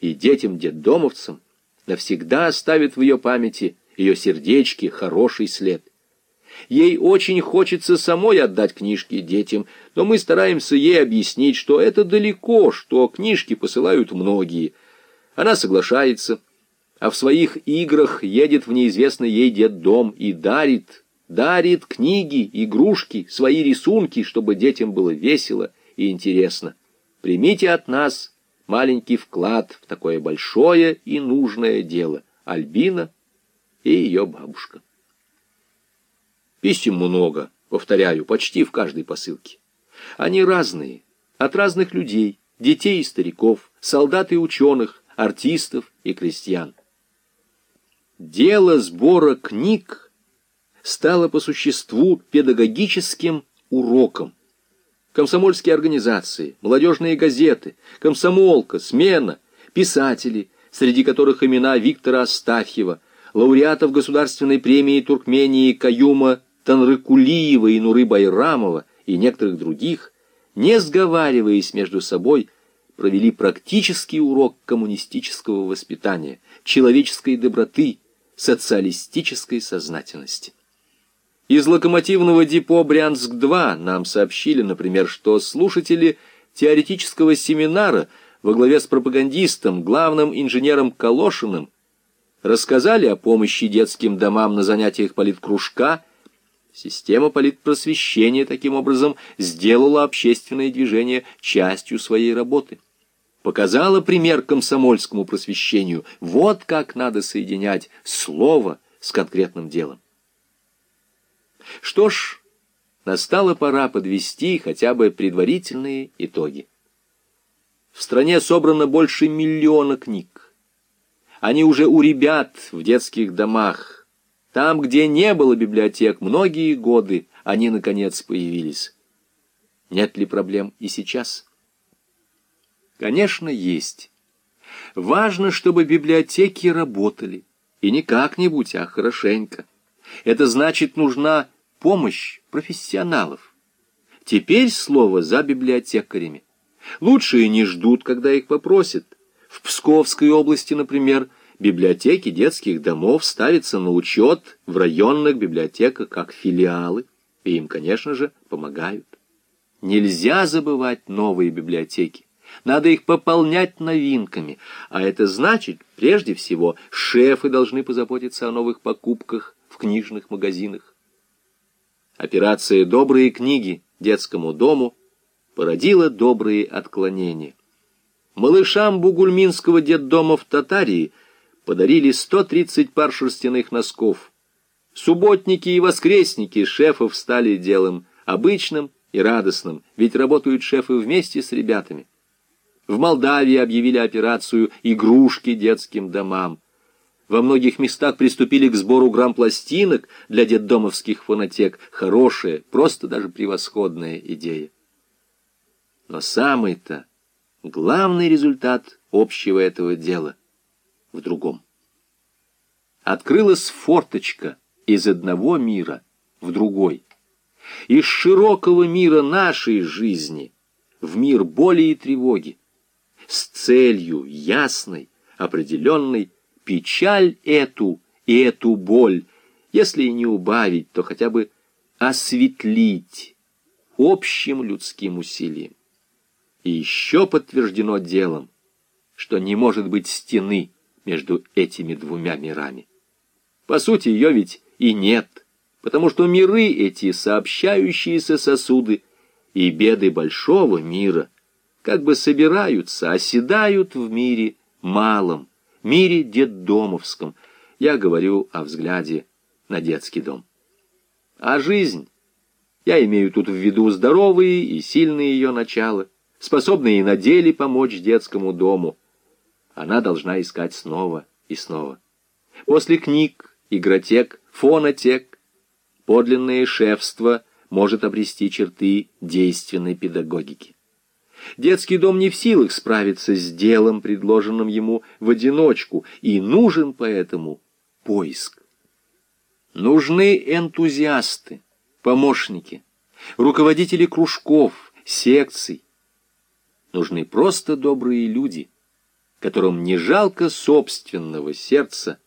и детям-детдомовцам навсегда оставит в ее памяти ее сердечки хороший след. Ей очень хочется самой отдать книжки детям, но мы стараемся ей объяснить, что это далеко, что книжки посылают многие. Она соглашается, а в своих играх едет в неизвестный ей детдом и дарит, дарит книги, игрушки, свои рисунки, чтобы детям было весело и интересно. Примите от нас маленький вклад в такое большое и нужное дело. Альбина и ее бабушка. Писем много, повторяю, почти в каждой посылке. Они разные, от разных людей, детей и стариков, солдат и ученых, артистов и крестьян. Дело сбора книг стало по существу педагогическим уроком. Комсомольские организации, молодежные газеты, комсомолка, смена, писатели, среди которых имена Виктора Астафьева, лауреатов Государственной премии Туркмении Каюма Танрыкулиева и Нуры Байрамова и некоторых других, не сговариваясь между собой, провели практический урок коммунистического воспитания, человеческой доброты, социалистической сознательности. Из локомотивного депо «Брянск-2» нам сообщили, например, что слушатели теоретического семинара во главе с пропагандистом, главным инженером Калошиным, рассказали о помощи детским домам на занятиях политкружка Система политпросвещения таким образом сделала общественное движение частью своей работы. Показала пример комсомольскому просвещению. Вот как надо соединять слово с конкретным делом. Что ж, настала пора подвести хотя бы предварительные итоги. В стране собрано больше миллиона книг. Они уже у ребят в детских домах, там, где не было библиотек многие годы, они, наконец, появились. Нет ли проблем и сейчас? Конечно, есть. Важно, чтобы библиотеки работали. И не как-нибудь, а хорошенько. Это значит, нужна помощь профессионалов. Теперь слово за библиотекарями. Лучшие не ждут, когда их попросят. В Псковской области, например, библиотеки детских домов ставятся на учет в районных библиотеках как филиалы, и им, конечно же, помогают. Нельзя забывать новые библиотеки. Надо их пополнять новинками, а это значит, прежде всего, шефы должны позаботиться о новых покупках в книжных магазинах. Операция «Добрые книги» детскому дому породила добрые отклонения. Малышам Бугульминского детдома в Татарии – подарили 130 пар шерстяных носков. Субботники и воскресники шефов стали делом обычным и радостным, ведь работают шефы вместе с ребятами. В Молдавии объявили операцию «Игрушки детским домам». Во многих местах приступили к сбору грамм-пластинок для детдомовских фонотек. Хорошая, просто даже превосходная идея. Но самый-то главный результат общего этого дела — в другом. Открылась форточка из одного мира в другой. Из широкого мира нашей жизни в мир боли и тревоги. С целью ясной, определенной, печаль эту и эту боль, если не убавить, то хотя бы осветлить общим людским усилием. И еще подтверждено делом, что не может быть стены, между этими двумя мирами. По сути, ее ведь и нет, потому что миры эти сообщающиеся сосуды и беды большого мира как бы собираются, оседают в мире малом, мире детдомовском. Я говорю о взгляде на детский дом. А жизнь, я имею тут в виду здоровые и сильные ее начала, способные на деле помочь детскому дому – она должна искать снова и снова. После книг, игротек, фонотек, подлинное шефство может обрести черты действенной педагогики. Детский дом не в силах справиться с делом, предложенным ему в одиночку, и нужен поэтому поиск. Нужны энтузиасты, помощники, руководители кружков, секций. Нужны просто добрые люди – которым не жалко собственного сердца,